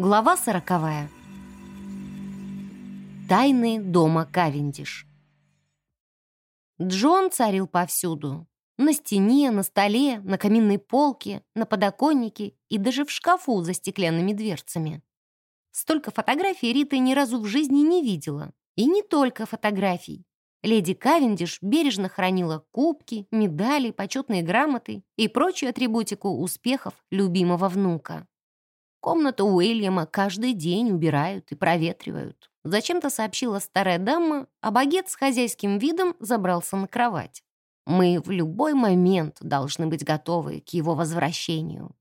Глава сороковая. Тайны дома Кавендиш. Джон царил повсюду. На стене, на столе, на каминной полке, на подоконнике и даже в шкафу за стеклянными дверцами. Столько фотографий Рита ни разу в жизни не видела. И не только фотографий. Леди Кавендиш бережно хранила кубки, медали, почетные грамоты и прочую атрибутику успехов любимого внука. Комнату Уильяма каждый день убирают и проветривают. Зачем-то сообщила старая дама, а багет с хозяйским видом забрался на кровать. Мы в любой момент должны быть готовы к его возвращению.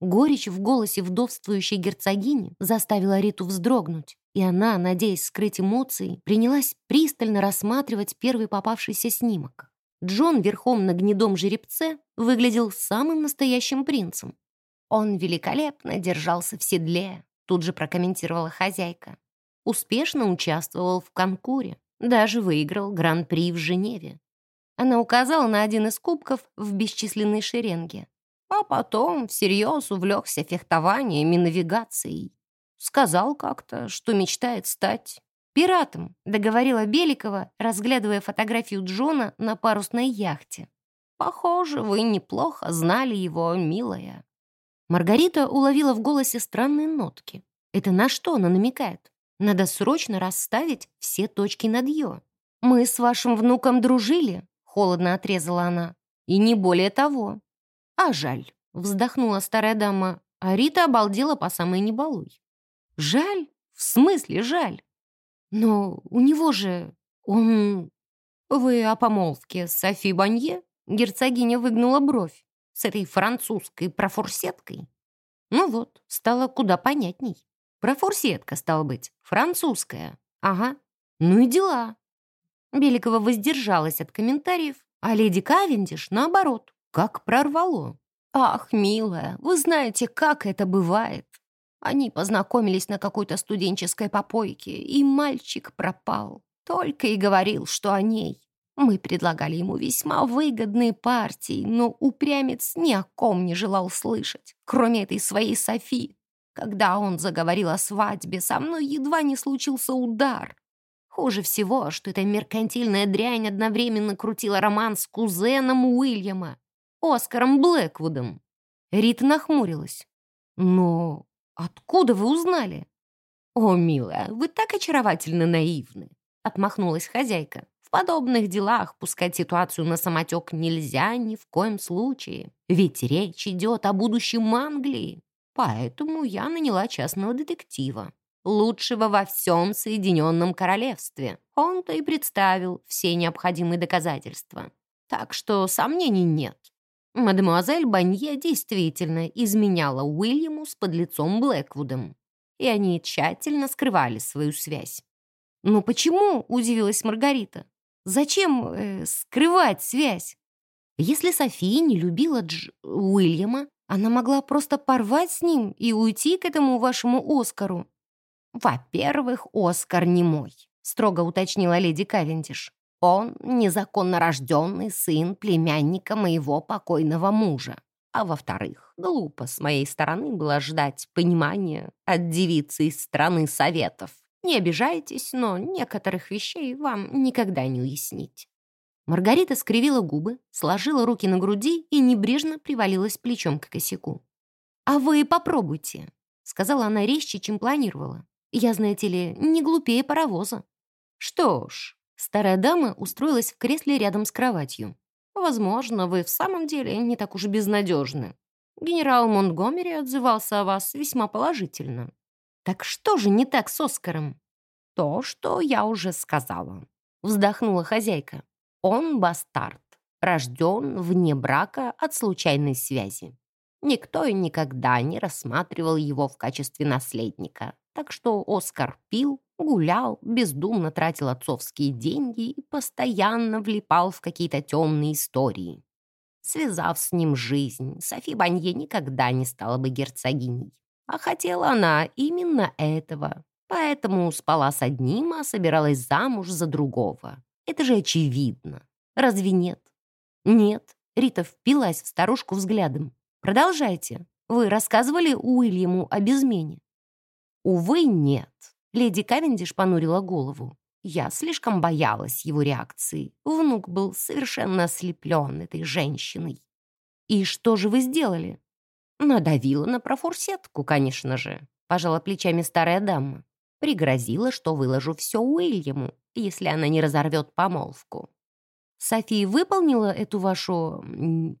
Горечь в голосе вдовствующей герцогини заставила Риту вздрогнуть, и она, надеясь скрыть эмоции, принялась пристально рассматривать первый попавшийся снимок. Джон верхом на гнедом жеребце выглядел самым настоящим принцем. «Он великолепно держался в седле», тут же прокомментировала хозяйка. Успешно участвовал в конкуре, даже выиграл гран-при в Женеве. Она указала на один из кубков в бесчисленной шеренге. А потом всерьез увлекся фехтованием и навигацией. Сказал как-то, что мечтает стать пиратом, договорила Беликова, разглядывая фотографию Джона на парусной яхте. «Похоже, вы неплохо знали его, милая». Маргарита уловила в голосе странные нотки. Это на что она намекает? Надо срочно расставить все точки над «ё». «Мы с вашим внуком дружили», — холодно отрезала она. «И не более того». «А жаль», — вздохнула старая дама, а Рита обалдела по самой небалуй. «Жаль? В смысле жаль? Но у него же... он...» «Вы о помолвке с Софи Банье?» Герцогиня выгнула бровь с этой французской профурсеткой. Ну вот, стало куда понятней. Профурсетка, стала быть, французская. Ага, ну и дела. Беликова воздержалась от комментариев, а леди Кавендиш, наоборот, как прорвало. «Ах, милая, вы знаете, как это бывает. Они познакомились на какой-то студенческой попойке, и мальчик пропал. Только и говорил, что о ней. Мы предлагали ему весьма выгодные партии, но упрямец ни о ком не желал слышать, кроме этой своей Софи. Когда он заговорил о свадьбе, со мной едва не случился удар. Хуже всего, что эта меркантильная дрянь одновременно крутила роман с кузеном Уильяма, Оскаром Блэквудом. Рита нахмурилась. «Но откуда вы узнали?» «О, милая, вы так очаровательно наивны», — отмахнулась хозяйка. В подобных делах пускать ситуацию на самотек нельзя ни в коем случае. Ведь речь идет о будущем Англии. Поэтому я наняла частного детектива. Лучшего во всем Соединенном Королевстве. Он-то и представил все необходимые доказательства. Так что сомнений нет. Мадемуазель Банье действительно изменяла Уильяму с подлецом Блэквудом. И они тщательно скрывали свою связь. «Но почему?» — удивилась Маргарита. Зачем э, скрывать связь? Если София не любила Дж... Уильяма, она могла просто порвать с ним и уйти к этому вашему Оскару. «Во-первых, Оскар не мой», — строго уточнила леди Кавендиш. «Он незаконно рожденный сын племянника моего покойного мужа. А во-вторых, глупо с моей стороны было ждать понимания от девицы из страны советов. Не обижайтесь, но некоторых вещей вам никогда не уяснить». Маргарита скривила губы, сложила руки на груди и небрежно привалилась плечом к косяку. «А вы попробуйте», — сказала она резче, чем планировала. «Я, знаете ли, не глупее паровоза». «Что ж», — старая дама устроилась в кресле рядом с кроватью. «Возможно, вы в самом деле не так уж безнадежны. Генерал Монтгомери отзывался о вас весьма положительно. Так что же не так с Оскаром? То, что я уже сказала. Вздохнула хозяйка. Он бастард, рожден вне брака от случайной связи. Никто и никогда не рассматривал его в качестве наследника. Так что Оскар пил, гулял, бездумно тратил отцовские деньги и постоянно влипал в какие-то темные истории. Связав с ним жизнь, Софи Банье никогда не стала бы герцогиней. А хотела она именно этого. Поэтому спала с одним, а собиралась замуж за другого. Это же очевидно. Разве нет? Нет. Рита впилась в старушку взглядом. Продолжайте. Вы рассказывали Уильяму об измене? Увы, нет. Леди Кавендиш понурила голову. Я слишком боялась его реакции. Внук был совершенно ослеплен этой женщиной. «И что же вы сделали?» «Надавила на профурсетку, конечно же», — пожала плечами старая дама. Пригрозила, что выложу все Уильяму, если она не разорвет помолвку. София выполнила эту вашу...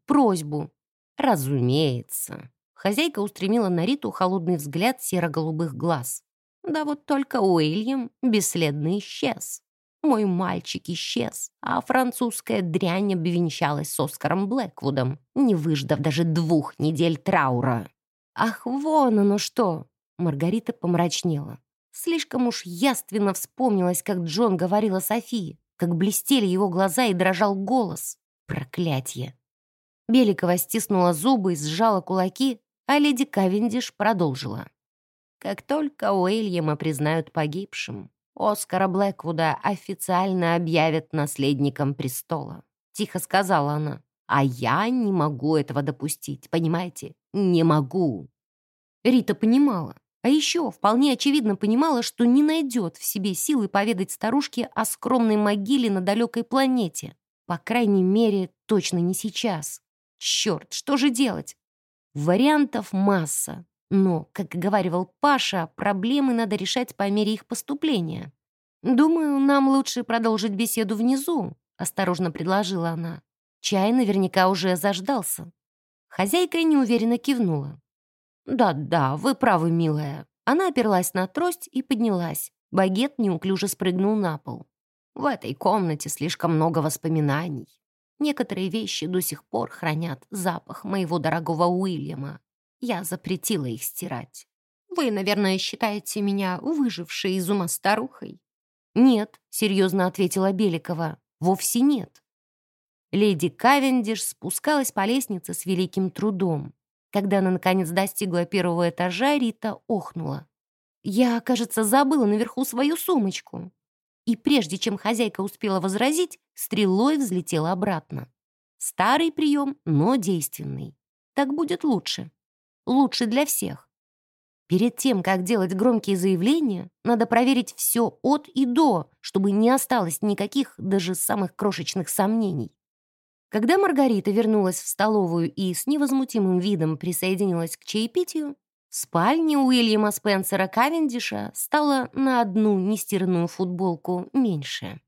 просьбу? Разумеется. Хозяйка устремила на Риту холодный взгляд серо-голубых глаз. Да вот только Уильям бесследно исчез. Мой мальчик исчез, а французская дрянь обвенчалась с Оскаром Блэквудом, не выждав даже двух недель траура. «Ах, вон оно что!» Маргарита помрачнела. Слишком уж яственно вспомнилось, как Джон говорил о Софии, как блестели его глаза и дрожал голос. Проклятье! Беликова стиснула зубы и сжала кулаки, а леди Кавендиш продолжила. Как только Уильяма признают погибшим, Оскара Блэквуда официально объявят наследником престола. Тихо сказала она. А я не могу этого допустить, понимаете? Не могу. Рита понимала. А еще вполне очевидно понимала, что не найдет в себе силы поведать старушке о скромной могиле на далекой планете. По крайней мере, точно не сейчас. Черт, что же делать? Вариантов масса. Но, как говаривал Паша, проблемы надо решать по мере их поступления. «Думаю, нам лучше продолжить беседу внизу», — осторожно предложила она. Чай наверняка уже заждался. Хозяйка неуверенно кивнула. «Да-да, вы правы, милая». Она оперлась на трость и поднялась. Багет неуклюже спрыгнул на пол. «В этой комнате слишком много воспоминаний. Некоторые вещи до сих пор хранят запах моего дорогого Уильяма. Я запретила их стирать. Вы, наверное, считаете меня выжившей из ума старухой?» «Нет», — серьезно ответила Беликова, — «вовсе нет». Леди Кавендиш спускалась по лестнице с великим трудом. Когда она, наконец, достигла первого этажа, Рита охнула. «Я, кажется, забыла наверху свою сумочку». И прежде чем хозяйка успела возразить, стрелой взлетела обратно. Старый прием, но действенный. Так будет лучше. Лучше для всех. Перед тем, как делать громкие заявления, надо проверить все от и до, чтобы не осталось никаких, даже самых крошечных сомнений. Когда Маргарита вернулась в столовую и с невозмутимым видом присоединилась к чаепитию, в спальне Уильяма Спенсера Кавендиша стало на одну нестиранную футболку меньше.